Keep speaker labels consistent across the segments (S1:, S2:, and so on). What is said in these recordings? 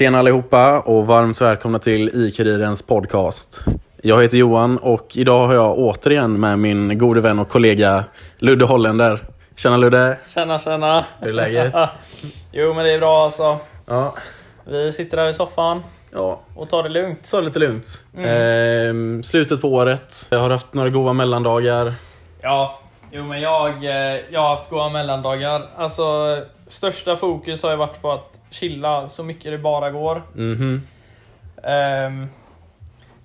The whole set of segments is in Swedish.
S1: Tjena allihopa och varmt välkomna till i-Kurirens podcast. Jag heter Johan och idag har jag återigen med min gode vän och kollega Ludde Holländer. Tjena Ludde!
S2: Tjena tjena!
S1: Hur är läget?
S2: jo men det är bra alltså.
S1: Ja,
S2: Vi sitter här i soffan
S1: ja.
S2: och tar det lugnt.
S1: ta det lite lugnt. Ehm, slutet på året. Jag har haft några goda mellandagar.
S2: Ja, jo men jag, eh, jag har haft goda mellandagar. Alltså största fokus har ju varit på att chilla så mycket det bara går.
S1: Mhm.
S2: Ehm,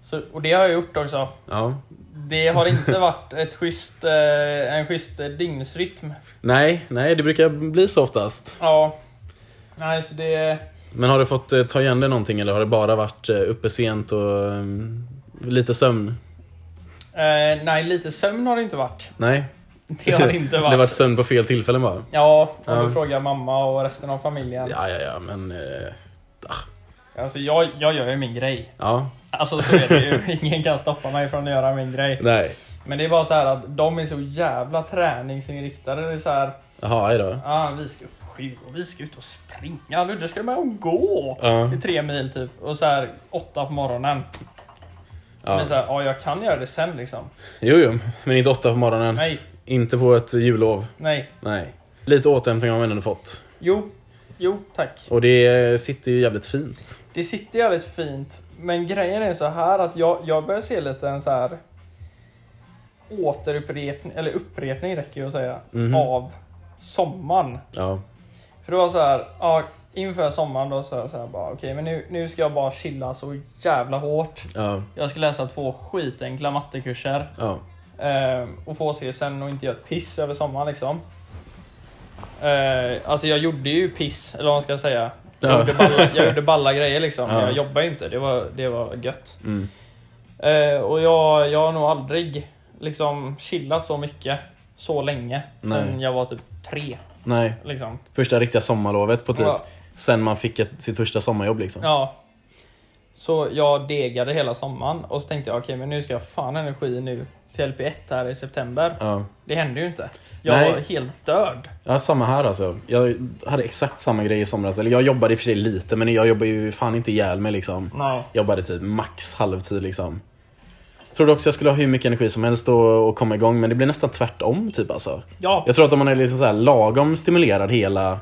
S2: så, och det har jag gjort också.
S1: Ja.
S2: Det har inte varit ett schysst, eh, en schysst dygnsrytm.
S1: Nej, nej, det brukar bli så oftast.
S2: Ja. Nej, så det...
S1: Men har du fått eh, ta igen dig någonting eller har det bara varit eh, uppe sent och ehm, lite sömn?
S2: Eh, nej, lite sömn har det inte varit.
S1: Nej?
S2: Det har det inte
S1: det
S2: varit.
S1: har varit sömn på fel tillfällen bara?
S2: Ja, om
S1: Ja.
S2: du frågar mamma och resten av familjen.
S1: Ja, ja, ja, men... Eh,
S2: Alltså jag, jag gör ju min grej.
S1: ja,
S2: Alltså så är det ju. Ingen kan stoppa mig från att göra min grej.
S1: nej.
S2: Men det är bara så här att de är så jävla träningsinriktade. Det är så här,
S1: Jaha, då.
S2: ah, vi ska upp sju och vi ska ut och springa. Ludde ska med och gå.
S1: Ja,
S2: Det är tre mil typ. Och så här åtta på morgonen. Men
S1: ja.
S2: så här, ja jag kan göra det sen liksom.
S1: Jo, jo, men inte åtta på morgonen.
S2: Nej,
S1: Inte på ett jullov.
S2: nej.
S1: Nej. Lite återhämtning har man ändå fått.
S2: Jo, jo tack.
S1: Och det sitter ju jävligt fint.
S2: Det sitter jävligt fint. Men grejen är så här att jag, jag börjar se lite en så här återupprepning, eller upprepning räcker ju att säga,
S1: Mhm.
S2: av sommaren.
S1: Ja.
S2: För det var så här, ja, inför sommaren då så, så här bara okej men nu, nu ska jag bara chilla så jävla hårt.
S1: Ja.
S2: Jag ska läsa två skitenkla mattekurser
S1: Ja.
S2: Eh, och få CSN och inte göra ett piss över sommaren liksom. Eh, alltså jag gjorde ju piss, eller vad man ska säga. Jag,
S1: Ja.
S2: gjorde, balla, jag gjorde balla grejer liksom, men
S1: Ja.
S2: jag jobbade ju inte. Det var, det var gött.
S1: Mm.
S2: Eh, och jag, jag har nog aldrig liksom chillat så mycket så länge sen
S1: Nej.
S2: jag var typ tre.
S1: Nej.
S2: Liksom.
S1: Första riktiga sommarlovet på typ
S2: Ja.
S1: sen man fick ett, sitt första sommarjobb liksom.
S2: Ja. Så jag degade hela sommaren och så tänkte jag okej men nu ska jag fan energi nu till LP1 här i september.
S1: Ja.
S2: Det hände ju inte. Jag
S1: Nej.
S2: var helt död.
S1: Ja, samma här alltså. Jag hade exakt samma grej i somras. Eller jag jobbade i och för sig lite, men jag jobbade ju fan inte ihjäl mig liksom.
S2: Nej.
S1: Jobbade typ max halvtid liksom. Trodde också jag skulle ha hur mycket energi som helst och, och komma igång, men det blir nästan tvärtom typ alltså.
S2: Ja.
S1: Jag tror att om man är liksom så här lagom stimulerad hela,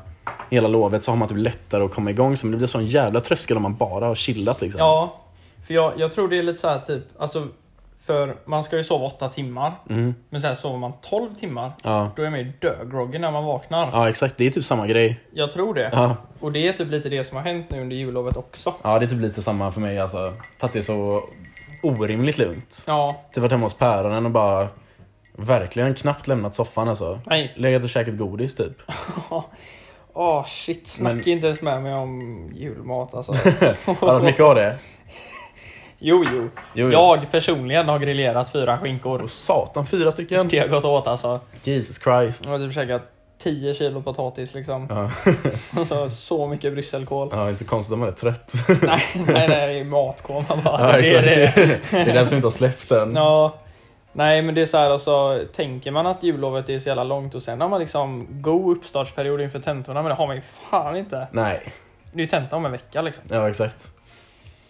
S1: hela lovet så har man typ lättare att komma igång. Så det blir sån jävla tröskel om man bara har chillat liksom.
S2: Ja. För jag, jag tror det är lite så här typ, alltså för man ska ju sova åtta timmar.
S1: Mm.
S2: Men sen sover man 12 timmar.
S1: Ja.
S2: Då är man ju dögroggy när man vaknar.
S1: ja, exakt. Det är typ samma grej.
S2: Jag tror det.
S1: Ja.
S2: Och det är typ lite det som har hänt nu under jullovet också.
S1: ja, det är typ lite samma för mig alltså. Tagit det så orimligt lugnt.
S2: Ja.
S1: Typ varit hemma hos päronen och bara verkligen knappt lämnat soffan alltså.
S2: Nej.
S1: Legat och käkat godis typ.
S2: Åh shit, snacka
S1: Men-
S2: inte ens med mig om julmat alltså.
S1: Har du mycket av det?
S2: Jo, jo.
S1: Jo, jo.
S2: Jag personligen har grillerat fyra skinkor.
S1: Åh satan, fyra stycken?
S2: Det har gått åt alltså.
S1: Jesus Christ.
S2: Jag har typ käkat 10 kilo potatis liksom.
S1: Ja.
S2: Och så, så mycket brysselkål.
S1: ja, inte konstigt om man är trött.
S2: nej, nej, nej, det är matkoma bara.
S1: Ja,
S2: det är det.
S1: Det är den som inte har släppt den.
S2: Ja. Nej men det är så här alltså, tänker man att jullovet är så jävla långt och sen har man liksom god uppstartsperiod inför tentorna men det har man ju fan inte.
S1: Nej,
S2: Det är ju tenta om en vecka liksom.
S1: ja exakt.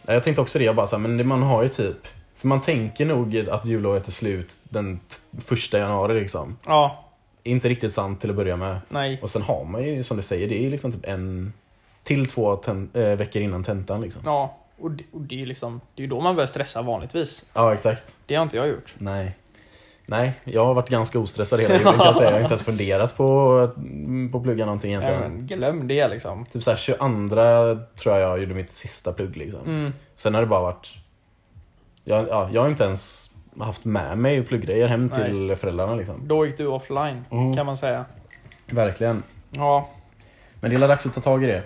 S1: Ja, Jag tänkte också det, jag bara så här, men man har ju typ För man tänker nog att jullovet är slut den första januari liksom.
S2: Ja,
S1: Inte riktigt sant till att börja med.
S2: nej.
S1: Och sen har man ju, som du säger, det är liksom typ en till två äh, veckor innan tentan liksom.
S2: Ja, och det, och det är liksom, det är ju då man börjar stressa vanligtvis.
S1: Ja, exakt.
S2: Det har inte jag gjort.
S1: Nej. Nej, jag har varit ganska ostressad hela julen kan jag säga. Jag har inte ens funderat på, att plugga någonting
S2: Nej,
S1: egentligen.
S2: men glöm det liksom.
S1: Typ såhär 22 tror jag jag gjorde mitt sista plugg liksom.
S2: Mm.
S1: Sen har det bara varit... Jag, ja, jag har inte ens haft med mig plugggrejer hem
S2: Nej.
S1: till föräldrarna liksom.
S2: Då gick du offline,
S1: Mm.
S2: kan man säga.
S1: Verkligen.
S2: Ja,
S1: Men det är dags att ta tag i det.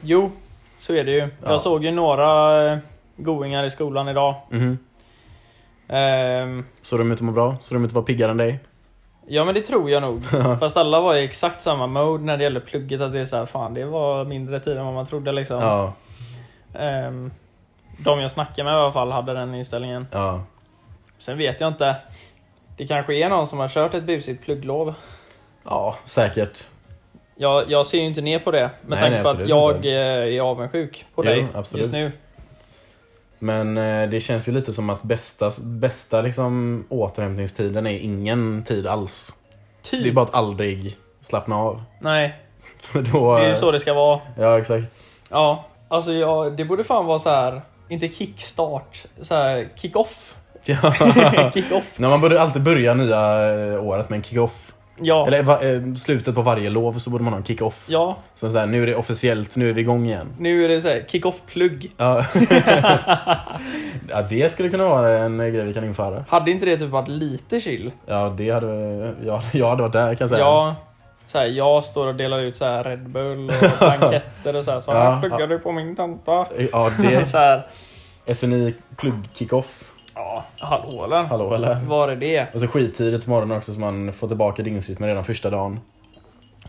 S2: jo, så är det ju.
S1: Ja.
S2: Jag såg ju några eh, goingar i skolan idag.
S1: Mhm.
S2: Ehm,
S1: Så de inte mår bra? Så de inte var piggare än dig?
S2: ja men det tror jag nog. Fast alla var i exakt samma mode när det gäller plugget. Att det är så här, fan det var mindre tid än vad man trodde liksom.
S1: Ja.
S2: Ehm, de jag snackade med i alla fall hade den inställningen.
S1: Ja.
S2: Sen vet jag inte. Det kanske är någon som har kört ett busigt plugglov.
S1: Ja, säkert.
S2: Jag, jag ser ju inte ner på det med
S1: Nej,
S2: tanke
S1: nej,
S2: på att jag
S1: inte.
S2: eh, är avundsjuk på
S1: Jo,
S2: dig
S1: absolut.
S2: just nu.
S1: Men eh, det känns ju lite som att bästa, bästa liksom, återhämtningstiden är ingen tid alls.
S2: Typ.
S1: Det är bara att aldrig slappna av.
S2: Nej,
S1: För då,
S2: det är ju så det ska vara.
S1: Ja, exakt.
S2: Ja, alltså jag, det borde fan vara så här. inte kickstart, så här kick-off.
S1: Ja.
S2: kick-off.
S1: Nej, man borde alltid börja nya eh, året med en kick-off.
S2: Ja,
S1: Eller va, eh, slutet på varje lov så borde man ha en kick-off.
S2: ja,
S1: Så, så här, nu är det officiellt, nu är vi igång igen.
S2: nu är det så kick-off-plugg.
S1: Ja. ja, det skulle kunna vara en eh, grej vi kan införa.
S2: Hade inte det typ varit lite chill?
S1: Ja, det hade, ja, jag hade varit där kan jag säga.
S2: Ja, så här, jag står och delar ut så här Red Bull och blanketter och så här. Så
S1: Ja,
S2: pluggar du på min tenta.
S1: Ja, det
S2: så här,
S1: SNI plugg-kick-off.
S2: Ja, hallå eller?
S1: Hallå eller?
S2: Var är det?
S1: Och så skittidigt på morgonen också så man får tillbaka dygnsrytmen redan första dagen.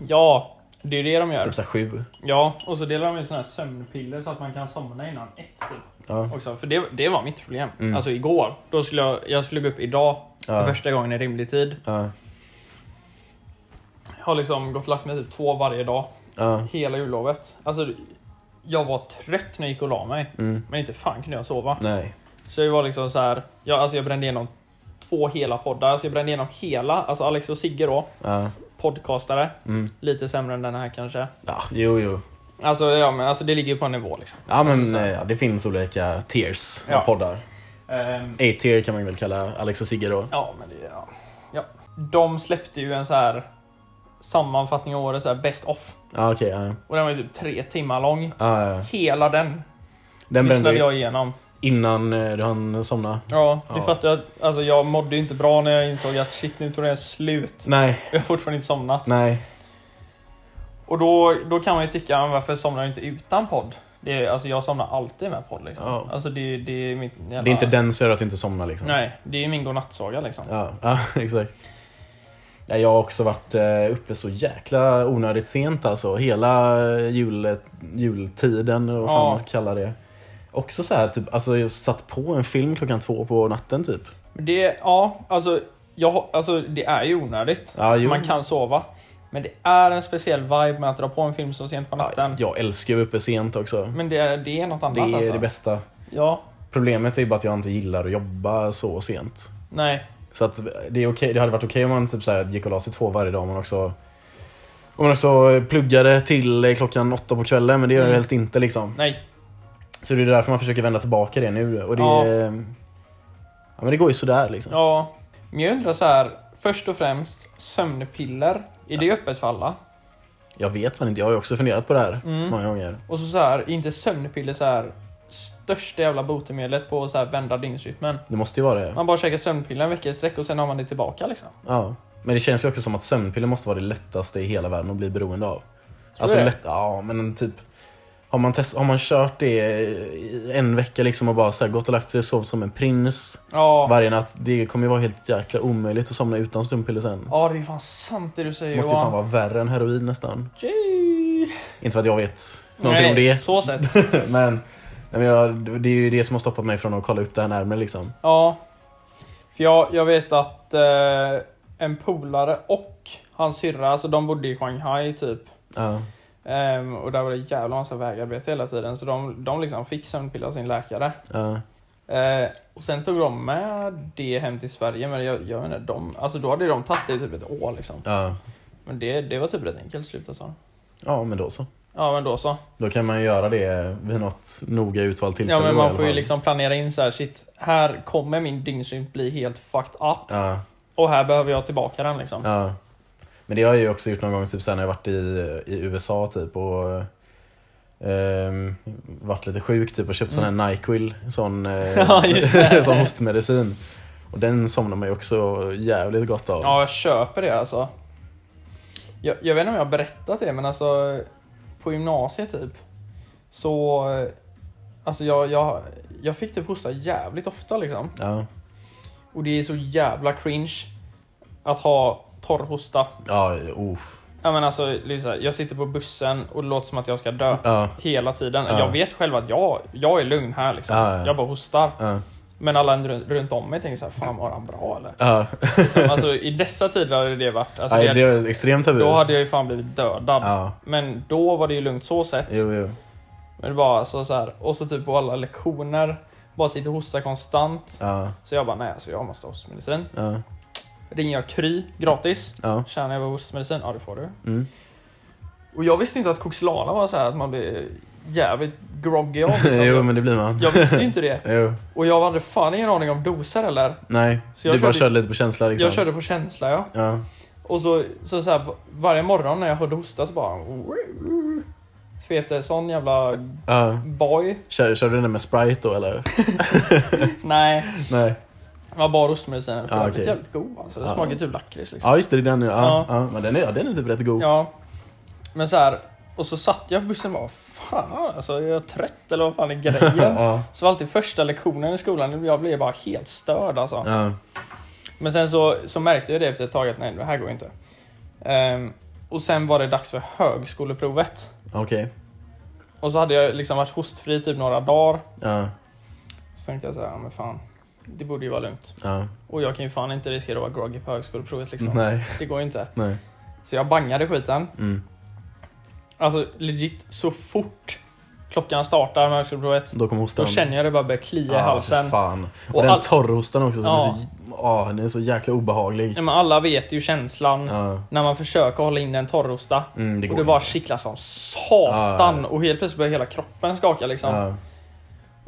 S2: Ja, det är det de gör.
S1: Typ såhär sju.
S2: Ja, och så delar de ut såna här sömnpiller så att man kan somna innan ett typ.
S1: Ja.
S2: Också. För det, det var mitt problem.
S1: Mm.
S2: Alltså igår, då skulle jag, jag skulle gå upp idag för
S1: Ja.
S2: första gången i rimlig tid.
S1: Ja.
S2: Jag har liksom gått och lagt mig typ två varje dag.
S1: Ja.
S2: Hela jullovet. Alltså, jag var trött när jag gick och la mig.
S1: Mm.
S2: Men inte fan kunde jag sova.
S1: Nej.
S2: Så det var liksom så här. Jag, alltså jag brände igenom två hela poddar. Alltså jag brände igenom hela. Alltså Alex och Sigge då.
S1: Ja.
S2: Podcastare.
S1: Mm.
S2: Lite sämre än den här kanske.
S1: Ja, jo, jo.
S2: Alltså, ja, men alltså det ligger ju på en nivå liksom.
S1: Ja, men
S2: Alltså,
S1: eh, ja, det finns olika tiers
S2: Ja.
S1: av poddar.
S2: Ehm,
S1: A-tier kan man väl kalla Alex och Sigge då.
S2: Ja, men det... Ja. ja. De släppte ju en så här sammanfattning av året, så här best off.
S1: Ja, okej. ja.
S2: Och den var ju typ tre timmar lång.
S1: Ja, ja.
S2: Hela den
S1: Den
S2: lyssnade jag igenom.
S1: Innan eh, du hann somna.
S2: Ja, du
S1: Ja.
S2: fattar att alltså, jag mådde ju inte bra när jag insåg att shit, nu tog den slut.
S1: Nej,
S2: Jag har fortfarande inte somnat.
S1: nej.
S2: Och då, då kan man ju tycka, men varför somnar jag inte utan podd? Det är, alltså jag somnar alltid med podd liksom.
S1: Ja.
S2: Alltså det, det är mitt jävla...
S1: Det är inte den som gör att du inte somnar liksom.
S2: Nej, det är min godnattsaga liksom.
S1: Ja, ja exakt. Ja, jag har också varit eh, uppe så jäkla onödigt sent alltså. Hela eh, jul, jultiden, och vad fan
S2: Ja.
S1: man ska kalla det. Också så här, typ, alltså jag satt på en film klockan två på natten typ.
S2: Det, ja, alltså, jag, alltså det är ju onödigt.
S1: Ja, jo.
S2: Man kan sova. Men det är en speciell vibe med att dra på en film så sent på
S1: Ja,
S2: natten.
S1: jag älskar ju uppe sent också.
S2: Men det, är- det är något annat
S1: Det är
S2: alltså.
S1: det bästa.
S2: Ja,
S1: Problemet är ju bara att jag inte gillar att jobba så sent.
S2: nej.
S1: Så att det, är okej, det hade varit okej om man typ så här gick och la sig två varje dag. Men också, om man också pluggade till klockan åtta på kvällen. Men det gör jag
S2: Mm.
S1: helst inte liksom.
S2: Nej.
S1: Så det är därför man försöker vända tillbaka det nu. Och det,
S2: Ja.
S1: ja. ja men det går ju sådär liksom.
S2: Ja. Men jag undrar så här. först och främst, sömnpiller. Är det öppet för alla?
S1: Jag vet fan inte, jag har ju också funderat på det här
S2: Mm.
S1: många gånger.
S2: Och så, så här, är inte sömnpiller så här största jävla botemedlet på att så här vända dygnsrytmen?
S1: Det måste ju vara det.
S2: Man bara käkar sömnpiller en vecka i sträck och sen har man det tillbaka liksom.
S1: Ja. Men det känns ju också som att sömnpiller måste vara det lättaste i hela världen att bli beroende av.
S2: du
S1: Alltså lätt, ja men typ har man, test, har man kört det en vecka liksom och bara så här gått och lagt sig och sovit som en prins
S2: Ja.
S1: varje natt. Det kommer ju vara helt jäkla omöjligt att somna utan sömnpiller sen.
S2: Ja, det är fan sant det du säger
S1: måste ju fan vara värre än heroin nästan.
S2: Gee.
S1: Inte för att jag vet någonting
S2: Nej,
S1: om det.
S2: så sett.
S1: men men jag, det är ju det som har stoppat mig från att kolla upp det här närmare liksom.
S2: Ja. För jag, jag vet att eh, en polare och hans syrra, alltså de bodde i Shanghai typ.
S1: Ja.
S2: Ehm, och där var det jävla massa vägarbete hela tiden. Så de, de liksom fick sömnpiller av sin läkare.
S1: Ja.
S2: Eh, och sen tog de med det hem till Sverige. Men jag, jag inte, de, alltså då hade de tagit det i typ ett år liksom.
S1: Ja.
S2: Men det, det var typ rätt enkelt slut alltså.
S1: ja, men då så.
S2: Ja men då så.
S1: Då kan man göra det vid något noga utvalt tillfälle.
S2: Ja men man får ju liksom planera in så här, shit, här kommer min dygnsrytm bli helt fucked up. Och här behöver jag tillbaka den liksom.
S1: Men det har jag ju också gjort någon gång typ sen när jag varit i, i USA typ och ehm, varit lite sjuk typ och köpt sån här Nyquil, sån, eh,
S2: Mm. Ja,
S1: sån hostmedicin. Och den somnar man ju också jävligt gott av.
S2: Ja, jag köper det alltså. Jag, jag vet inte om jag har berättat det, men alltså på gymnasiet typ. Så, alltså jag, jag, jag fick typ hosta jävligt ofta liksom.
S1: Ja,
S2: Och det är så jävla cringe att ha torrhosta.
S1: ja, oh.
S2: Ja men alltså, Lisa, jag sitter på bussen och det låter som att jag ska dö.
S1: ja,
S2: Hela tiden.
S1: Ja.
S2: Jag vet själv att jag, jag är lugn här liksom.
S1: Ja, ja.
S2: Jag bara hostar.
S1: ja,
S2: Men alla runt, om mig tänker så här, fan var han bra eller?
S1: Ja.
S2: Liksom, alltså, I dessa tider hade det varit, alltså,
S1: Nej,
S2: det,
S1: är extremt tabu.
S2: då hade jag ju fan blivit dödad.
S1: Ja,
S2: Men då var det ju lugnt så sett.
S1: jo, jo.
S2: Men det var alltså så här, och så typ på alla lektioner, bara sitter och hostar konstant.
S1: Ja,
S2: Så jag bara, nej alltså jag måste ha hostmedicin. Ringer jag Kry gratis.
S1: ja.
S2: Tjänar jag hostmedicin? Ja det får du.
S1: Mm.
S2: Och jag visste inte att Coxilana var så här att man blir jävligt groggy av. Liksom.
S1: jo, men det blir man.
S2: Jag visste inte det.
S1: Jo.
S2: Och jag hade fan ingen aning om doser eller.
S1: Nej,
S2: Så jag
S1: du bara
S2: körde-
S1: körde lite på känsla liksom.
S2: Jag körde på känsla ja.
S1: Ja,
S2: Och så, så, så här, varje morgon när jag hörde hosta så bara... Svepte sån jävla
S1: ja.
S2: boy.
S1: Kör, körde du den med Sprite då eller?
S2: Nej,
S1: Nej.
S2: Var bara hostmedicinen. För
S1: Ah,
S2: den var
S1: okej.
S2: jävligt god alltså. Det
S1: Ja.
S2: smakar typ lakrits liksom.
S1: Ja, just det. det är den. Ja,
S2: Ja.
S1: ja. Men den är, den är typ rätt god.
S2: Ja. Men så här, och så satt jag på bussen och bara fan alltså, jag är trött eller vad fan är grejen?
S1: ja.
S2: Så var alltid första lektionen i skolan, jag blev bara helt störd alltså.
S1: Ja.
S2: Men sen så, så märkte jag det efter ett tag att nej, det här går inte. Ehm, och sen var det dags för högskoleprovet.
S1: Okej.
S2: Och så hade jag liksom varit hostfri typ några dagar.
S1: Ja.
S2: Så tänkte jag så här, men fan, det borde ju vara lugnt.
S1: Ja.
S2: Och jag kan ju fan inte riskera att vara groggy på högskoleprovet liksom.
S1: Nej.
S2: Det går ju inte.
S1: Nej.
S2: Så jag bangade skiten.
S1: Mm.
S2: Alltså legit, så fort klockan startar med högskoleprovet,
S1: Då kommer hostan.
S2: då känner jag det bara börja klia i halsen.
S1: fan. Och,
S2: Och
S1: den
S2: all-
S1: torrhostan också som
S2: Ja.
S1: är så... Ja, den är så jäkla obehaglig.
S2: Ja, men alla vet ju känslan
S1: Ja.
S2: när man försöker hålla in en torrhosta.
S1: Mm, det
S2: Och det bara kittlar som satan. Och helt plötsligt börjar hela kroppen skaka liksom.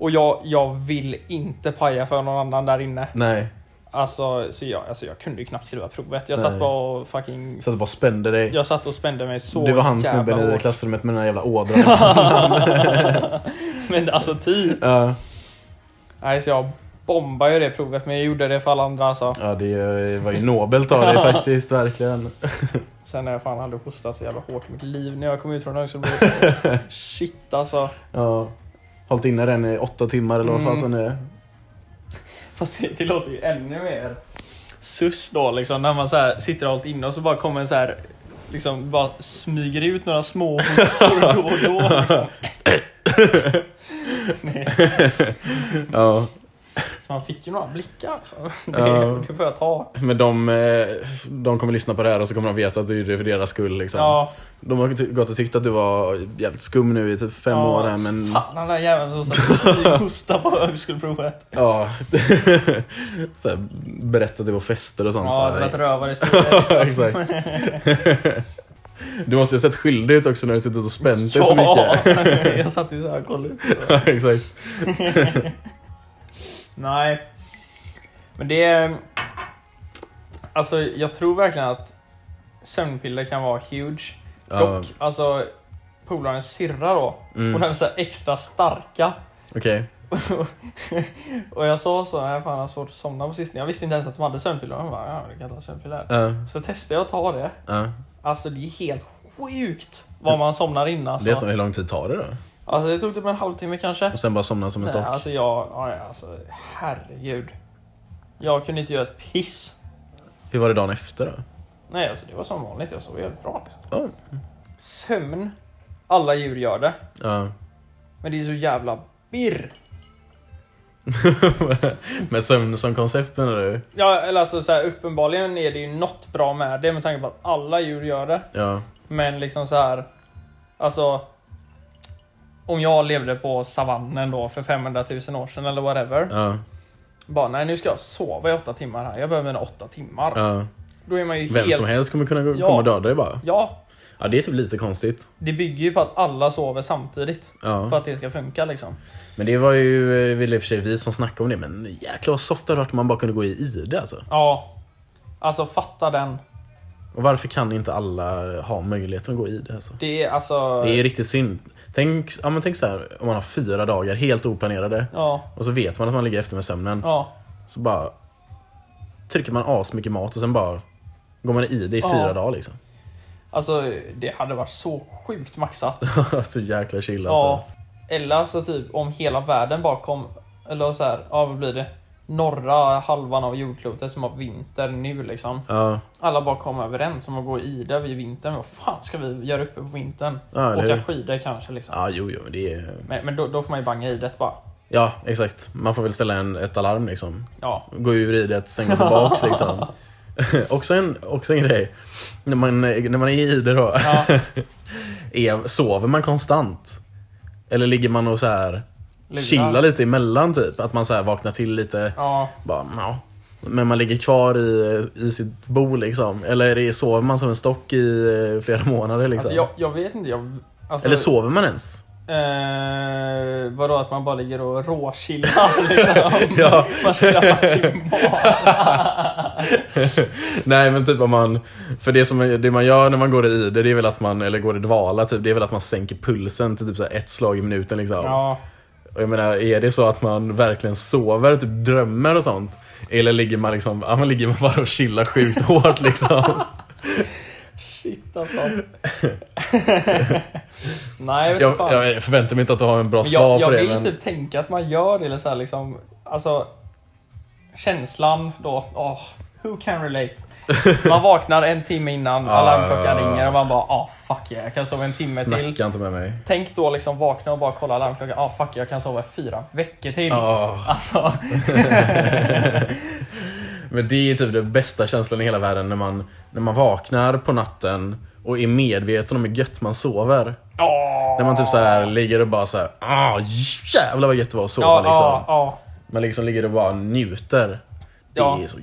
S2: Och jag, jag vill inte paja för någon annan där inne.
S1: Nej.
S2: Alltså, så jag, alltså jag kunde ju knappt skriva provet. Jag
S1: Nej.
S2: satt bara och fucking...
S1: Så att du bara spände dig.
S2: Jag satt och spände mig så
S1: du var han snubben i klassrummet med den där jävla ådran.
S2: Men alltså typ.
S1: ja.
S2: Nej, så jag bombade ju det provet men jag gjorde det för alla andra alltså.
S1: ja, det var ju nobelt av dig faktiskt, verkligen.
S2: Sen när jag fan hade hostat så jävla hårt i mitt liv när jag kom ut från högskolan. Shit alltså.
S1: Ja. Hållit inne den i åtta timmar eller vad
S2: Mm.
S1: fasen det är.
S2: Fast det, det låter ju ännu mer sus då liksom när man så här sitter och hållit inne och så bara kommer en så här liksom bara smyger ut några små hostor då och då liksom.
S1: Ja.
S2: så man fick ju några blickar alltså. Det,
S1: Ja.
S2: det får jag ta.
S1: Men de, eh, de kommer lyssna på det här och så kommer de veta att du är det för deras skull. Liksom.
S2: Ja,
S1: De har gått och tyckt att du var jävligt skum nu i typ fem
S2: ja,
S1: år här, men...
S2: Fan den där jäveln som smyghostade på högskoleprovet.
S1: Ja. så här, berättat det på fester och sånt.
S2: Ja, rövarhistoria.
S1: Ja, exakt. Du måste ju ha sett skyldig ut också när du suttit och spänt dig så mycket.
S2: Ja, jag satt ju så här och kollade.
S1: Ja, exakt.
S2: Nej. Men det är... Alltså jag tror verkligen att sömnpiller kan vara huge. Dock, alltså polarens syrra då.
S1: Mm.
S2: Hon hade så här extra starka.
S1: Okej.
S2: Och jag sa så, jag fan jag har svårt att somna på sistone. Jag visste inte ens att de hade sömnpiller. Hon bara, ja du kan ta sömnpiller.
S1: Ja,
S2: Så testade jag att ta det.
S1: ja.
S2: Alltså det är helt sjukt vad man somnar in alltså.
S1: Det är så, hur lång tid tar det då?
S2: Alltså det tog typ en halvtimme kanske.
S1: Och sen bara somna som en
S2: Nej,
S1: stock?
S2: alltså jag, ja, ja, alltså herregud. Jag kunde inte göra ett piss.
S1: Hur var det dagen efter då?
S2: Nej, alltså det var som vanligt. Jag sov jävligt bra. Liksom.
S1: Ja.
S2: Sömn. Alla djur gör det.
S1: Ja.
S2: Men det är så jävla birr.
S1: Med sömn som koncept menar du?
S2: Ja, eller alltså så här, uppenbarligen är det ju något bra med det med tanke på att alla djur gör det.
S1: Ja.
S2: Men liksom så här. Alltså. Om jag levde på savannen då för 500 000 år sedan eller whatever.
S1: Ja.
S2: Bara, nej nu ska jag sova i åtta timmar här. Jag behöver mina åtta timmar.
S1: ja.
S2: Då är man ju
S1: Vem
S2: helt...
S1: som helst kommer kunna
S2: Ja.
S1: komma och döda dig bara.
S2: Ja,
S1: Ja, det är typ lite konstigt.
S2: det bygger ju på att alla sover samtidigt.
S1: Ja.
S2: För att det ska funka liksom.
S1: Men det var ju, eh, väl i och för sig vi som snackade om det, men jäklar vad soft det hade varit om man bara kunde gå i ID alltså.
S2: Ja. Alltså fatta den.
S1: Och varför kan inte alla ha möjligheten att gå i ID alltså?
S2: Det är alltså...
S1: Det är riktigt synd. Tänk, ja, men tänk så här, om man har fyra dagar helt oplanerade
S2: Ja,
S1: och så vet man att man ligger efter med sömnen.
S2: ja.
S1: Så bara trycker man as mycket mat och sen bara går man i det i
S2: Ja.
S1: fyra dagar liksom.
S2: Alltså det hade varit så sjukt maxat.
S1: så jäkla chill alltså.
S2: Ja. Eller alltså typ om hela världen bara kom... Eller så här, ja vad blir det? Norra halvan av jordklotet som har vinter nu liksom.
S1: Ja,
S2: Alla bara kom överens om att gå i det vid vintern. Vad fan ska vi göra uppe på vintern?
S1: ja
S2: Åka
S1: hur?
S2: skidor kanske liksom.
S1: Ja, jo, jo, men det är...
S2: Men, men då, då får man ju banga i det bara.
S1: Ja, exakt. Man får väl ställa en, ett alarm liksom.
S2: Ja.
S1: Gå ur i det, sen gå tillbaks liksom. också, en, också en grej. När man, när man är i det då.
S2: Ja.
S1: Är, sover man konstant? Eller ligger man och så här
S2: Lurar.
S1: chillar lite emellan typ? Att man så här vaknar till lite.
S2: ja.
S1: Bara, ja. Men man ligger kvar i, i sitt bo liksom. Eller är det, sover man som en stock i eh, flera månader liksom?
S2: Alltså jag, jag vet inte. Jag, alltså,
S1: Eller sover man ens?
S2: Eh, vadå att man bara ligger och råchillar liksom?
S1: Ja.
S2: Man chillar maximalt.
S1: Nej men typ om man, för det, som, det man gör när man går i det, det är väl att man, eller går i dvala typ, det är väl att man sänker pulsen till typ så ett slag i minuten liksom.
S2: Ja.
S1: Och jag menar, är det så att man verkligen sover, typ drömmer och sånt? Eller ligger man liksom, ja man ligger man bara och chillar sjukt hårt liksom?
S2: Shit alltså. Nej jag vet inte fan.
S1: jag, jag förväntar mig inte att du har en bra svar
S2: jag, jag
S1: på det
S2: vill
S1: men...
S2: typ tänka att man gör det eller så här, liksom. Alltså. Känslan då. Oh, who can relate? Man vaknar en timme innan
S1: Ja,
S2: alarmklockan ringer och man bara ah fuck yeah, jag kan sova en timme till.
S1: Snacka inte med mig.
S2: Tänk då liksom vakna och bara kolla alarmklockan. Ah fuck jag kan sova fyra veckor till.
S1: Ja.
S2: Alltså.
S1: Men det är typ den bästa känslan i hela världen när man, när man vaknar på natten och är medveten om hur gött man sover.
S2: Oh.
S1: När man typ så här ligger och bara så här, ah jävlar vad gött det var att sova
S2: Ja,
S1: liksom.
S2: ja.
S1: Man liksom ligger och bara njuter. Det,
S2: Ja.
S1: är, så,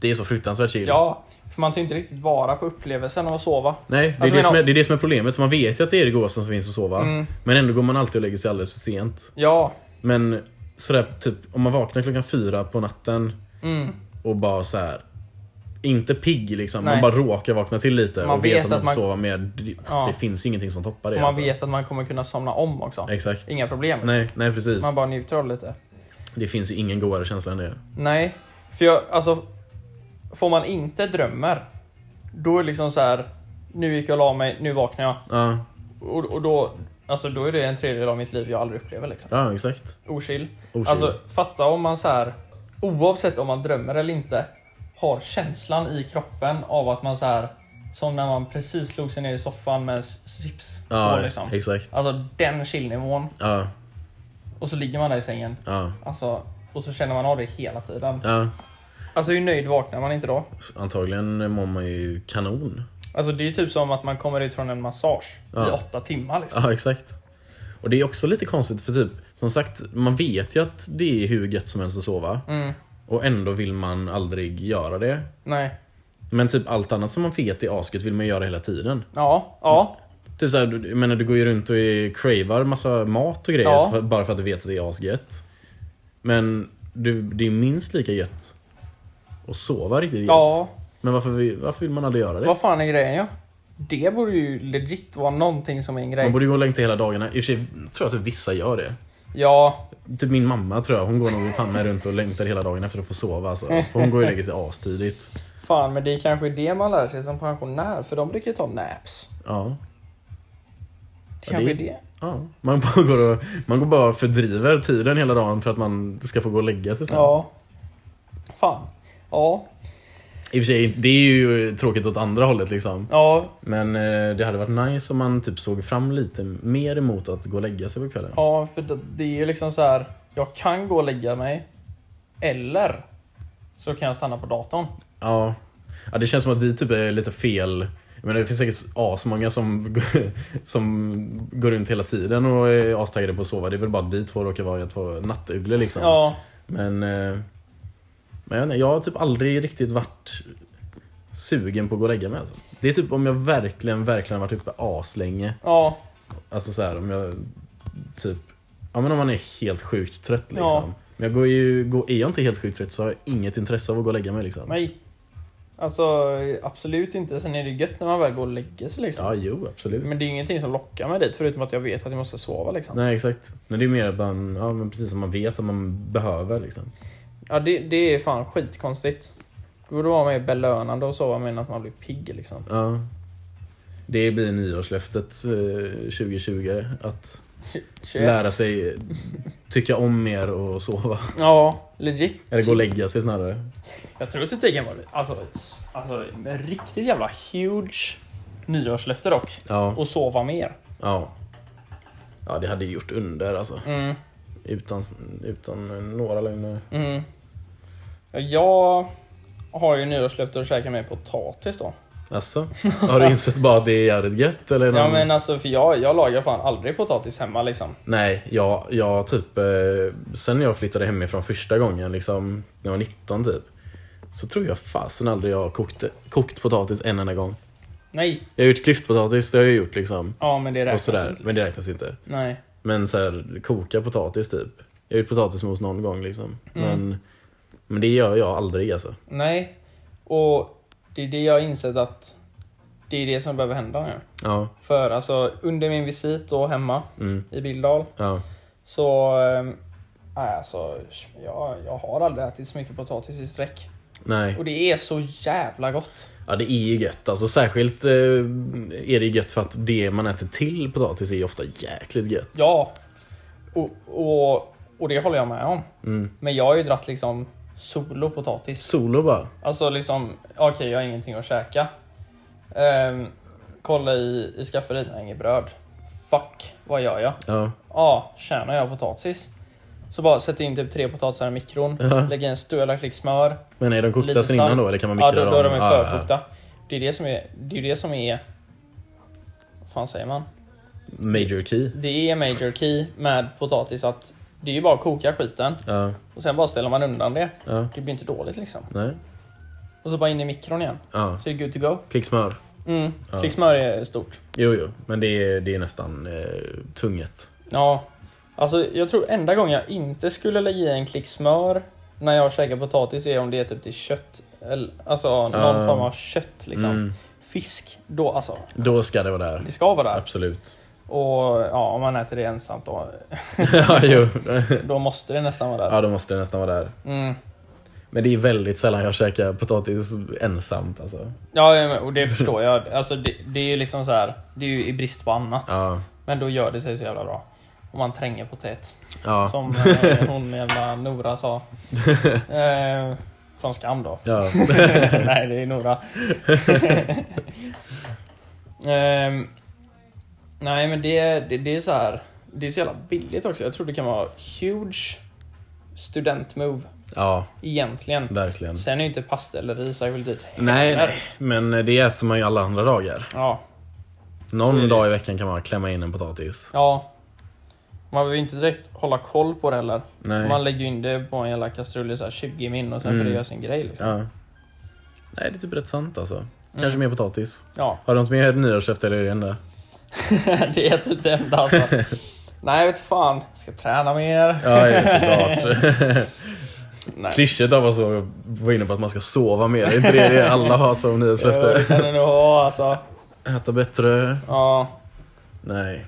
S1: det är så fruktansvärt chill.
S2: Ja, för man tar inte riktigt vara på upplevelsen av att sova.
S1: Nej, det är,
S2: Alltså,
S1: det, som är, det är det som är problemet. Man vet ju att det är det godaste som finns att sova.
S2: Mm.
S1: Men ändå går man alltid och lägger sig alldeles för sent.
S2: Ja.
S1: Men sådär typ, om man vaknar klockan fyra på natten
S2: Mm.
S1: Och bara så här. Inte pigg liksom,
S2: Nej.
S1: man bara råkar vakna till lite
S2: Man
S1: och vet,
S2: vet
S1: att man får sova mer. Det,
S2: Ja.
S1: det finns ju ingenting som toppar det.
S2: Och man
S1: alltså.
S2: vet att man kommer kunna somna om också.
S1: Exakt.
S2: Inga problem.
S1: Nej, nej precis.
S2: Man bara njuter av lite.
S1: Det finns ju ingen godare känsla än det.
S2: Nej, för jag, alltså Får man inte drömmer Då är det liksom så här. Nu gick jag och la mig, nu vaknar jag
S1: Ja,
S2: och, och då Alltså då är det en tredjedel av mitt liv jag aldrig upplever liksom
S1: ja exakt.
S2: Ochill
S1: Ochill.
S2: Alltså fatta om man så här Oavsett om man drömmer eller inte Har känslan i kroppen av att man så här Som när man precis slog sig ner i soffan med en chips
S1: ja,
S2: liksom.
S1: exakt.
S2: Alltså den chillnivån
S1: Ja,
S2: Och så ligger man där i sängen
S1: ja,
S2: Alltså Och så känner man av det hela tiden
S1: ja.
S2: Alltså hur nöjd vaknar man inte då?
S1: Antagligen mår man ju kanon.
S2: Alltså det är ju typ som att man kommer ut från en massage i
S1: Ja.
S2: åtta timmar liksom.
S1: Ja, exakt. Och det är också lite konstigt för typ, som sagt, man vet ju att det är hur gött som helst att sova.
S2: Mm,
S1: Och ändå vill man aldrig göra det.
S2: nej.
S1: Men typ allt annat som man vet är asgött vill man göra hela tiden.
S2: Ja, ja,
S1: Typ såhär, du- menar du går ju runt och cravar massa mat och grejer
S2: Ja.
S1: bara för att du vet att det är asgött. Men du, det är minst lika gött att sova riktigt gött.
S2: ja.
S1: Men varför, varför vill man aldrig göra det?
S2: Vad fan är grejen ja? Det borde ju legit vara någonting som är en grej.
S1: Man borde ju gå och längta hela dagarna. I och för sig tror jag att vissa gör det.
S2: Ja,
S1: Typ min mamma tror jag, hon går nog fan med runt och längtar hela dagen efter att få sova alltså. För hon går ju och lägger sig astidigt.
S2: fan men det är kanske det man lär sig som pensionär för de brukar ju ta naps.
S1: Ja.
S2: Det
S1: Ja,
S2: kanske
S1: det-
S2: är det.
S1: ja. Man, bara går och, man går bara och fördriver tiden hela dagen för att man ska få gå och lägga sig sen.
S2: Ja. Fan. Ja.
S1: I och för sig, det är ju tråkigt åt andra hållet liksom.
S2: Ja,
S1: Men eh, det hade varit nice om man typ såg fram lite mer emot att gå och lägga sig på kvällen.
S2: ja för det, det är ju liksom så här. Jag kan gå och lägga mig. Eller så kan jag stanna på datorn.
S1: Ja. ja, det känns som att vi typ är lite fel. Menar, det finns säkert asmånga som, som går runt hela tiden och är astaggade på att sova. Det är väl bara att vi två råkar vara två nattugglor liksom.
S2: Ja.
S1: Men, eh, men jag, inte, jag har typ aldrig riktigt varit sugen på att gå och lägga mig. Alltså. Det är typ om jag verkligen, verkligen har varit uppe aslänge.
S2: Ja.
S1: Alltså så här, om jag typ Ja men om man är helt sjukt trött liksom.
S2: Ja.
S1: Men jag går ju, går, är jag inte helt sjukt trött så har jag inget intresse av att gå och lägga mig liksom.
S2: Nej. Alltså absolut inte. Sen är det gött när man väl går och lägger sig liksom.
S1: Ja, jo absolut.
S2: Men det är ingenting som lockar mig dit förutom att jag vet att jag måste sova liksom.
S1: Nej exakt. Men det är mer att man, ja men precis som man vet att man behöver liksom.
S2: Ja det, det är fan skitkonstigt. Det borde vara mer belönande sova med än att man blir pigg liksom.
S1: Ja. Det blir nyårslöftet eh, 2020. Att
S2: 21.
S1: lära sig tycka om mer och sova.
S2: Ja, legit.
S1: Eller gå och lägga sig snarare.
S2: Jag tror att det kan vara alltså, alltså, riktigt jävla huge nyårslöfte dock.
S1: Ja.
S2: Och sova mer.
S1: Ja. Ja det hade gjort under alltså.
S2: Mm.
S1: Utan, utan några lögner.
S2: Mm. Ja, Jag har ju nyårslöfte att käka med potatis då.
S1: Alltså, har du insett bara att det är jävligt gött eller?
S2: Ja
S1: någon-
S2: men alltså för jag, jag lagar fan aldrig potatis hemma liksom.
S1: Nej, jag, jag typ... Eh, sen jag flyttade hemifrån första gången, liksom, när jag var 19 typ. Så tror jag fasen aldrig jag har kokt, kokt potatis en enda gång.
S2: Nej.
S1: Jag har gjort klyftpotatis, det har jag gjort liksom.
S2: Ja men det räknas
S1: sådär,
S2: inte.
S1: men det räknas inte.
S2: Nej.
S1: Men så här, koka potatis typ. Jag har gjort potatismos någon gång liksom.
S2: Mm.
S1: Men, men det gör jag aldrig alltså.
S2: Nej. Och det är det jag har insett att det är det som behöver hända nu.
S1: Ja,
S2: För alltså under min visit då hemma
S1: mm,
S2: i Bildal
S1: ja.
S2: så... Eh, nej, alltså, jag, jag har aldrig ätit så mycket potatis i sträck.
S1: Nej.
S2: Och det är så jävla gott.
S1: Ja det är ju gött. Alltså särskilt eh, är det gött för att det man äter till potatis är ofta jäkligt gött.
S2: Ja. Och, och, och det håller jag med om.
S1: Mm.
S2: Men jag har ju dratt liksom solo potatis.
S1: Solo bara.
S2: Alltså liksom, okej jag har ingenting att käka. Ehm, kolla i, i skafferiet, nej inget bröd. Fuck, vad gör jag?
S1: Ja.
S2: Ja, tjänar jag potatis? Så bara sätta in typ tre potatisar i mikron,
S1: Ja.
S2: lägga in en stor klick smör,
S1: Men är de kokta sen innan då eller kan man
S2: Ja,
S1: mikra
S2: då, då är de
S1: dem?
S2: ju
S1: Ja, ja, ja.
S2: förkokta. Det är det som är, det är det som är... Vad fan säger man?
S1: Major key.
S2: Det är major key med potatis att det är ju bara att koka skiten
S1: Ja,
S2: och sen bara ställer man undan det.
S1: ja,
S2: Det blir inte dåligt liksom.
S1: nej.
S2: Och så bara in i mikron igen.
S1: Ja,
S2: Så är det good to go.
S1: klick smör.
S2: Mm.
S1: Ja.
S2: Klick smör är stort.
S1: Jo, jo, men det är, det är nästan eh, tunget.
S2: Ja, alltså jag tror enda gången jag inte skulle lägga i en klick smör när jag käkar potatis är om det är typ till kött. Eller, alltså någon
S1: Ja.
S2: form av kött liksom.
S1: Mm.
S2: Fisk, då alltså.
S1: Då ska det vara där.
S2: Det ska vara där.
S1: Absolut.
S2: Och ja, om man äter det ensamt då,
S1: ja, jo.
S2: då måste det nästan vara där.
S1: ja, då måste det nästan vara där.
S2: Mm.
S1: Men det är väldigt sällan jag käkar potatis ensamt alltså.
S2: Ja, och det förstår jag. Alltså det, det är ju liksom så här. det är ju i brist på annat.
S1: Ja.
S2: Men då gör det sig så jävla bra. Om man tränger potet.
S1: Ja.
S2: Som eh, hon jävla Nora sa. Eh, från Skam då.
S1: Ja.
S2: Nej, det är Nora. Ehm, nej, men det, det, det är så här. Det är så jävla billigt också. Jag tror det kan vara huge student move
S1: ja,
S2: egentligen.
S1: verkligen.
S2: Sen är ju inte pasta eller ris särskilt dyrt.
S1: Nej, men det äter man ju alla andra dagar.
S2: Ja,
S1: Någon dag i veckan kan man klämma in en potatis.
S2: ja. Man behöver ju inte direkt hålla koll på det heller.
S1: Nej.
S2: Man lägger ju in det på en jävla kastrull i så här 20 min och sen
S1: Mm.
S2: får det göra sin grej liksom.
S1: Ja. Nej, det är typ rätt sant alltså. Kanske mer potatis.
S2: Ja,
S1: Har du något mer nyårslöfte eller är det enda?
S2: det är typ det enda alltså. Nej, jag vet fan. Ska träna mer.
S1: Ja, ja, såklart. Klyschigt av oss att vara inne på att man ska sova mer. Det är inte det det alla har som
S2: Ja, det
S1: nyårslöfte?
S2: kan det nog ha alltså.
S1: Äta bättre?
S2: Ja.
S1: Nej.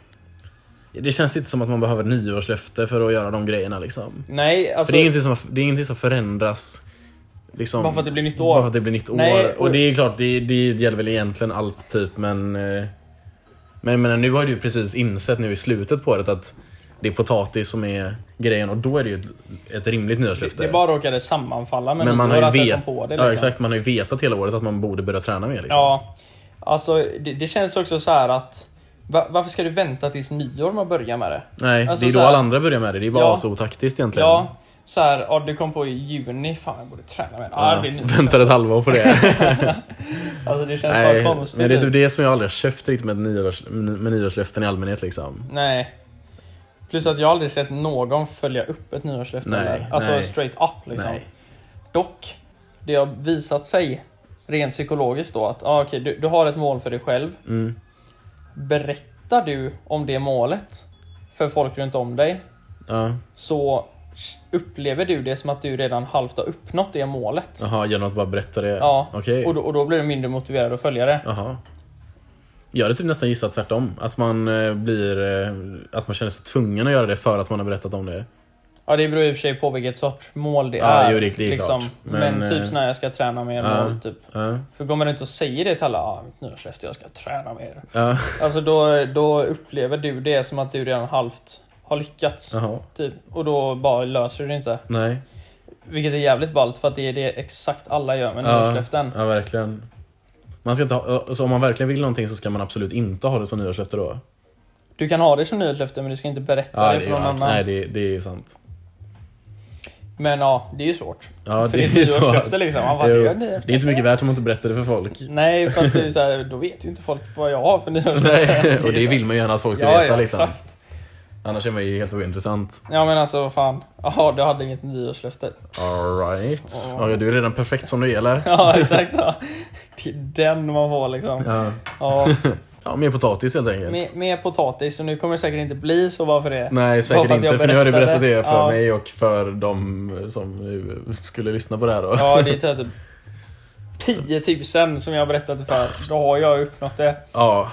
S1: Det känns inte som att man behöver nyårslöfte för att göra de grejerna liksom.
S2: Nej, alltså.
S1: För det är ingenting som, det är ingenting som förändras liksom,
S2: Bara för att det blir nytt år.
S1: Bara för att det blir nytt
S2: Nej,
S1: år.
S2: och-
S1: Och det är klart, det, det gäller väl egentligen allt typ men... Men, men nu har du ju precis insett nu i slutet på året att det är potatis som är grejen och då är det ju ett, ett rimligt
S2: det,
S1: nyårslöfte.
S2: det bara råkade sammanfalla med
S1: men man har ju vet,
S2: på det.
S1: ja,
S2: Liksom.
S1: exakt, man har ju vetat hela året att man borde börja träna mer. Liksom.
S2: Ja. Alltså, det, det känns också så här att. Va, varför ska du vänta tills nyår med att börja med det?
S1: Nej,
S2: Alltså
S1: det är då
S2: här-
S1: alla andra börjar med det. Det är bara
S2: Ja.
S1: så otaktiskt egentligen.
S2: Ja, så här, ja, du kom på i juni, fan jag borde träna mer. Ja, nyår.
S1: väntar ett halvår på det.
S2: Alltså det känns
S1: Nej,
S2: bara konstigt.
S1: men det är typ det som jag aldrig har köpt riktigt med, nyårs, med nyårslöften i allmänhet liksom.
S2: Nej. Plus att jag aldrig sett någon följa upp ett nyårslöfte
S1: Nej.
S2: Alltså
S1: nej.
S2: straight up liksom.
S1: Nej.
S2: Dock, det har visat sig rent psykologiskt då att ah, okej, du, du har ett mål för dig själv.
S1: Mm.
S2: Berättar du om det målet för folk runt om dig
S1: Ja.
S2: så upplever du det som att du redan halvt har uppnått det målet.
S1: Jaha, genom att bara berätta det?
S2: Ja,
S1: Okej.
S2: och, då, och då blir du mindre motiverad att följa det.
S1: Jaha. Jag hade typ nästan gissat tvärtom. Att man eh, blir... eh, Att man känner sig tvungen att göra det för att man har berättat om det.
S2: Ja, det beror i och för sig på vilket sorts mål det
S1: Ja,
S2: är.
S1: jo, det- det är
S2: liksom. Men,
S1: Men,
S2: typ
S1: eh,
S2: när jag ska träna mer mål, typ.
S1: Ja.
S2: För går man inte och säger det till alla, ah, mitt nyårslöfte, jag ska träna mer.
S1: Ja.
S2: Alltså då, då upplever du det som att du redan halvt har lyckats.
S1: Jaha.
S2: Typ. Och då bara löser du det inte.
S1: Nej.
S2: Vilket är jävligt ballt för att det är det exakt alla gör med nyårslöften.
S1: Ja, verkligen. Man ska inte ha, så om man verkligen vill någonting så ska man absolut inte ha det som nyårslöfte då.
S2: Du kan ha det som nyårslöfte men du ska inte berätta
S1: Ja,
S2: det för någon annan.
S1: nej, det, det är sant.
S2: Men ja, det är ju svårt.
S1: Ja,
S2: för
S1: det
S2: det är nyårslöfte liksom. Man bara,
S1: Jo,
S2: det är nyårslöfte.
S1: Det är inte mycket värt om man inte berättar det för folk.
S2: Nej, för att det är så här, då vet ju inte folk vad jag har för nyårslöfte.
S1: Nej, och det vill man ju gärna att folk ska
S2: Ja,
S1: veta
S2: ja,
S1: liksom.
S2: exakt.
S1: Annars är man ju helt ointressant.
S2: Ja men alltså vad fan. Jaha, du hade inget nyårslöfte.
S1: Alright.
S2: Ja.
S1: Ja, du är redan perfekt som du är eller?
S2: Ja exakt. Ja. Det är den man får liksom.
S1: Ja.
S2: Ja,
S1: ja, mer potatis helt enkelt.
S2: med, med potatis, och nu kommer det säkert inte bli så bara för det.
S1: Nej, säkert
S2: för
S1: inte.
S2: jag
S1: För nu har du berättat det för
S2: Ja.
S1: mig och för de som skulle lyssna på det här då.
S2: Ja, det är typ 10 000 som jag har berättat det för. Då har jag uppnått det.
S1: Ja.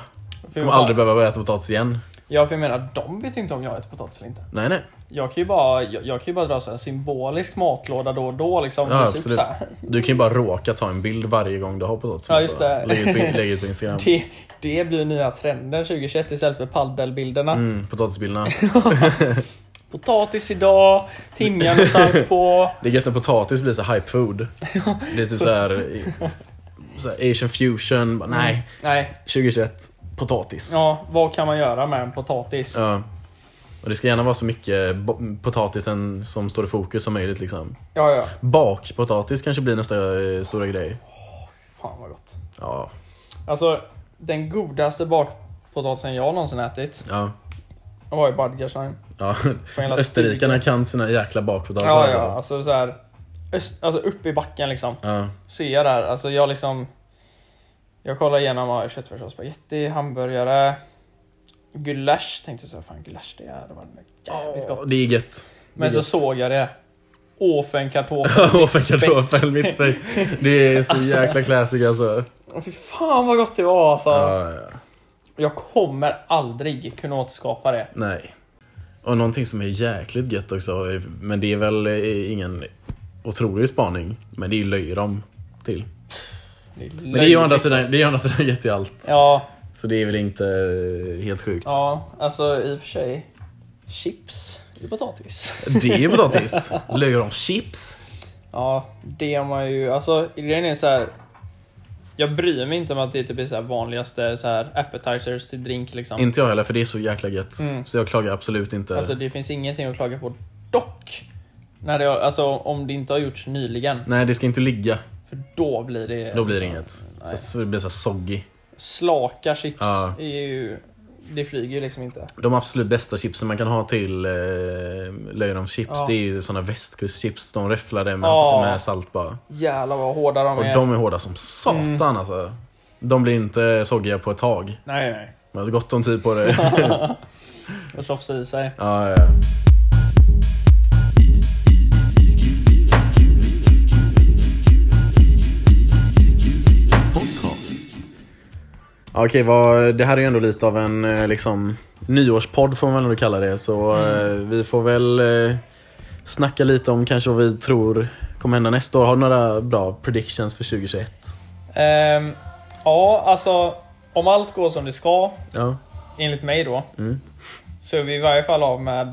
S2: För,
S1: Kommer aldrig behöva äta potatis igen.
S2: Ja, för jag menar, de vet inte om jag äter potatis eller inte.
S1: Nej, nej.
S2: Jag kan ju bara, jag, jag kan bara dra så här symbolisk matlåda då och då liksom.
S1: Ja, absolut.
S2: så här.
S1: Du kan ju bara råka ta en bild varje gång du har potatis.
S2: Ja, just det.
S1: Lägg ut, på- lägg ut på Instagram.
S2: Det, det blir nya trenden 2021 istället för paddelbilderna.
S1: Mm, potatisbilderna.
S2: Potatis idag, timjan och salt på.
S1: Det är gött när potatis blir så hype food. Det är typ så här, så här Asian fusion. Bara, Nej,
S2: Nej,
S1: 2021. Potatis.
S2: ja, vad kan man göra med en potatis?
S1: Ja. Och det ska gärna vara så mycket potatisen som står i fokus som möjligt liksom.
S2: Ja, ja.
S1: Bakpotatis kanske blir nästa eh, stora grej.
S2: Fan vad gott.
S1: Ja.
S2: Alltså, den godaste bakpotatisen jag någonsin ätit
S1: Ja.
S2: var ju Badgersheim.
S1: ja. Österrikarna kan sina jäkla bakpotatisar
S2: Ja,
S1: alltså.
S2: ja, alltså så här, öst, alltså uppe i backen liksom.
S1: Ja.
S2: Ser jag där, alltså jag liksom Jag kollar igenom köttfärssås, spagetti, hamburgare Gulasch tänkte så här, fan gulasch det är, det var jävligt
S1: Ja,
S2: gott
S1: Det är gött.
S2: Men
S1: är
S2: så
S1: gött.
S2: såg jag det Åfen kartoffel
S1: Åh, för kartoffel, mitt späck. Det är så
S2: Alltså.
S1: jäkla classic alltså.
S2: Åh, Fy fan vad gott det var alltså
S1: Ja, ja.
S2: Jag kommer aldrig kunna återskapa det
S1: Nej. Och någonting som är jäkligt gött också, men det är väl eh, ingen otrolig spaning. Men det är löjrom till. Men det är ju å andra sidan, det är ju å andra sidan gött i allt.
S2: Ja,
S1: Så det är väl inte eh, helt sjukt.
S2: ja, alltså i och för sig Chips i potatis
S1: Det är ju potatis. Löjromschips.
S2: Ja, det har man ju, alltså grejen är så här. Jag bryr mig inte om att det typ är så här vanligaste så här appetizers till drink liksom.
S1: Inte jag heller, för det är så jäkla gött.
S2: Mm.
S1: Så jag klagar absolut inte.
S2: Alltså det finns ingenting att klaga på. Dock! När det, alltså om det inte har gjorts nyligen.
S1: Nej, det ska inte ligga.
S2: För då blir det...
S1: Då blir det
S2: liksom-
S1: inget.
S2: nej.
S1: Så, det blir så soggy.
S2: Slaka chips
S1: Ja.
S2: är ju... Det flyger ju liksom inte.
S1: De absolut bästa chipsen man kan ha till eh, löjromschips,
S2: Ja.
S1: det är ju såna västkustchips. De räfflade med,
S2: Ja.
S1: med salt bara.
S2: Jävlar vad hårda de
S1: Och
S2: är.
S1: de är hårda som satan
S2: Mm.
S1: alltså. De blir inte soggiga på ett tag.
S2: Nej, nej.
S1: Man har gott om tid på det.
S2: Och tjofsa i sig.
S1: ja, ja. Okej, vad, det här är ju ändå lite av en eh, liksom, nyårspodd får man väl ändå kalla det. Så
S2: Mm.
S1: eh, vi får väl eh, snacka lite om kanske vad vi tror kommer hända nästa år. Har du några bra predictions för 2021?
S2: Ehm, ja, alltså om allt går som det ska,
S1: Ja.
S2: enligt mig då,
S1: Mm.
S2: så är vi i varje fall av med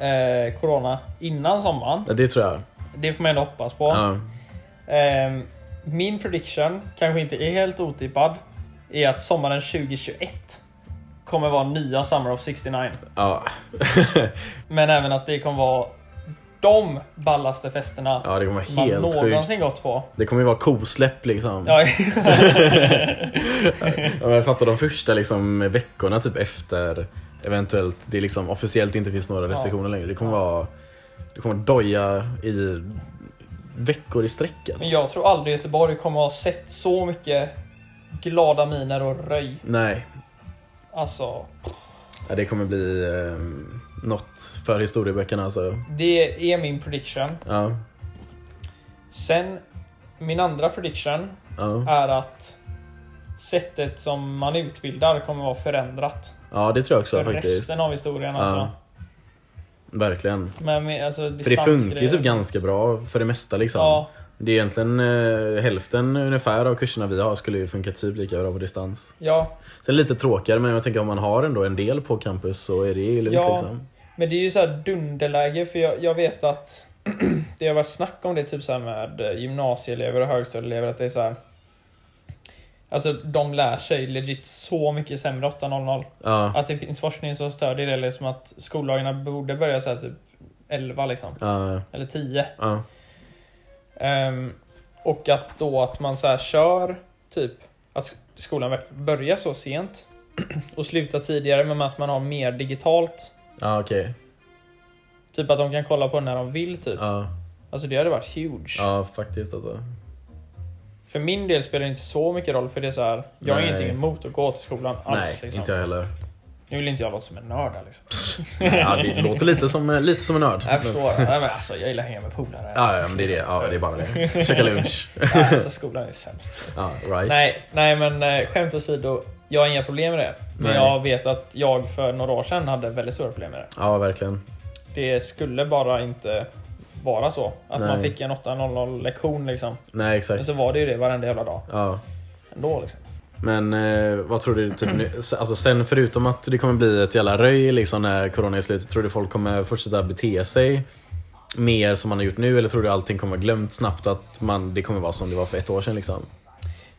S2: eh, Corona innan sommaren.
S1: ja, det tror jag.
S2: Det får man ändå hoppas på.
S1: Ja.
S2: Ehm, min prediction, kanske inte är helt otippad, är att sommaren 2021 kommer vara nya Summer of 69.
S1: Ja.
S2: Men även att det kommer vara de ballaste festerna
S1: ja, det kommer
S2: man
S1: vara helt
S2: någonsin
S1: sjukt.
S2: gått på.
S1: Det kommer ju vara kosläpp liksom.
S2: Ja,
S1: Ja, jag fattar de första liksom, veckorna typ efter eventuellt det liksom officiellt inte finns några restriktioner längre. Det kommer vara Det kommer doja i veckor i sträck alltså.
S2: Men jag tror aldrig Göteborg kommer ha sett så mycket glada miner och röj.
S1: Nej,
S2: Alltså,
S1: ja, det kommer bli eh, något för historieböckerna alltså.
S2: det är min prediction.
S1: Ja,
S2: Sen, min andra prediction
S1: ja.
S2: är att sättet som man utbildar kommer vara förändrat.
S1: ja det tror jag också
S2: för
S1: faktiskt.
S2: resten av historien
S1: Ja.
S2: alltså.
S1: Verkligen.
S2: Men alltså,
S1: För det funkar ju typ ganska bra för det mesta liksom.
S2: Ja,
S1: Det är egentligen eh, hälften ungefär av kurserna vi har skulle ju funka typ lika bra på distans.
S2: ja,
S1: Sen lite tråkigare men jag tänker om man har ändå en del på campus så är det ju lugnt
S2: Ja.
S1: liksom.
S2: men det är ju så här dunderläge för jag, jag vet att det har varit snack om det typ så med gymnasieelever och högstadieelever att det är så här. Alltså de lär sig legit så mycket sämre 8.00.
S1: Ja,
S2: Att det finns forskning som stödjer det liksom att skoldagarna borde börja så här typ 11 liksom.
S1: ja,
S2: Eller 10.
S1: ja.
S2: Ehm, och att då att man så här kör typ att skolan börjar så sent och slutar tidigare men att man har mer digitalt.
S1: Ja, okej.
S2: Typ att de kan kolla på när de vill typ.
S1: Ja,
S2: Alltså det hade varit huge.
S1: ja, faktiskt alltså.
S2: För min del spelar det inte så mycket roll för det är så här. Jag har ingenting emot att gå till skolan alls.
S1: Nej,
S2: liksom.
S1: inte jag heller.
S2: Nu vill inte jag låta som en nörd här, liksom.
S1: Ja, det låter lite som, lite som en nörd.
S2: Jag förstår. Nej, men alltså, jag gillar att hänga med polare.
S1: Ja, ja, men det är det. Ja, det är bara det. Käka lunch.
S2: Nej, alltså, skolan är sämst.
S1: Ja, right.
S2: Nej, nej men eh, skämt åsido. Jag har inga problem med det. Men
S1: Nej.
S2: jag vet att jag för några år sedan hade väldigt stora problem med det.
S1: Ja, verkligen.
S2: Det skulle bara inte vara så. Att man
S1: Nej.
S2: fick en 8.00 lektion liksom.
S1: Nej,
S2: Men
S1: exakt.
S2: så var det ju det varenda jävla dag.
S1: Ja.
S2: Ändå liksom.
S1: Men eh, vad tror du, typ, nu, alltså sen förutom att det kommer bli ett jävla röj liksom när corona är slut, tror du folk kommer fortsätta bete sig mer som man har gjort nu? Eller tror du allting kommer vara glömt snabbt, att man, det kommer vara som det var för ett år sedan liksom?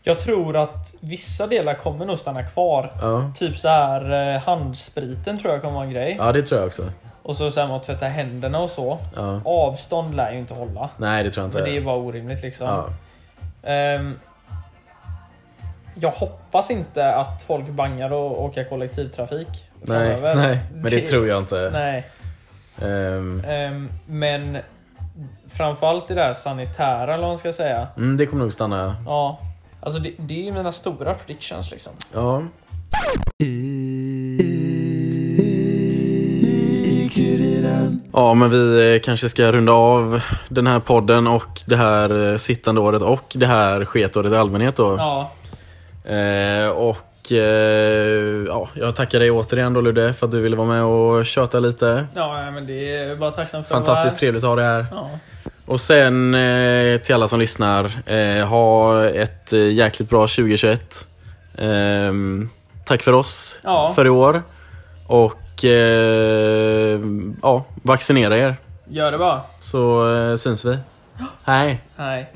S2: Jag tror att vissa delar kommer nog stanna kvar.
S1: Ja,
S2: Typ så här eh, handspriten tror jag kommer vara en grej.
S1: ja det tror jag också.
S2: Och så sen att tvätta händerna och så.
S1: Ja.
S2: Avstånd lär ju inte hålla.
S1: Nej, det tror jag inte.
S2: Men det är bara orimligt liksom.
S1: ja.
S2: Ehm, jag hoppas inte att folk bangar och åka kollektivtrafik.
S1: Nej,
S2: framöver.
S1: nej, men det, tror jag inte.
S2: Nej.
S1: Ehm,
S2: Ehm, men framförallt det här sanitära eller vad man ska säga.
S1: mm, det kommer nog stanna.
S2: Ja. Alltså det, det är ju mina stora predictions liksom.
S1: Ja. Ja, men vi eh, kanske ska runda av den här podden och det här eh, sittande året och det här sketåret i allmänhet då.
S2: Ja.
S1: Eh, och eh, ja, jag tackar dig återigen då Ludde för att du ville vara med och köta lite.
S2: Ja, men det är bara tacksam för
S1: Fantastiskt
S2: att
S1: trevligt att ha dig här.
S2: Ja.
S1: Och sen eh, till alla som lyssnar, eh, ha ett eh, jäkligt bra 2021. Ehm, tack för oss
S2: Ja.
S1: för i år. Och ja, vaccinera er
S2: Gör det bara.
S1: så syns vi. Hej!
S2: Hej.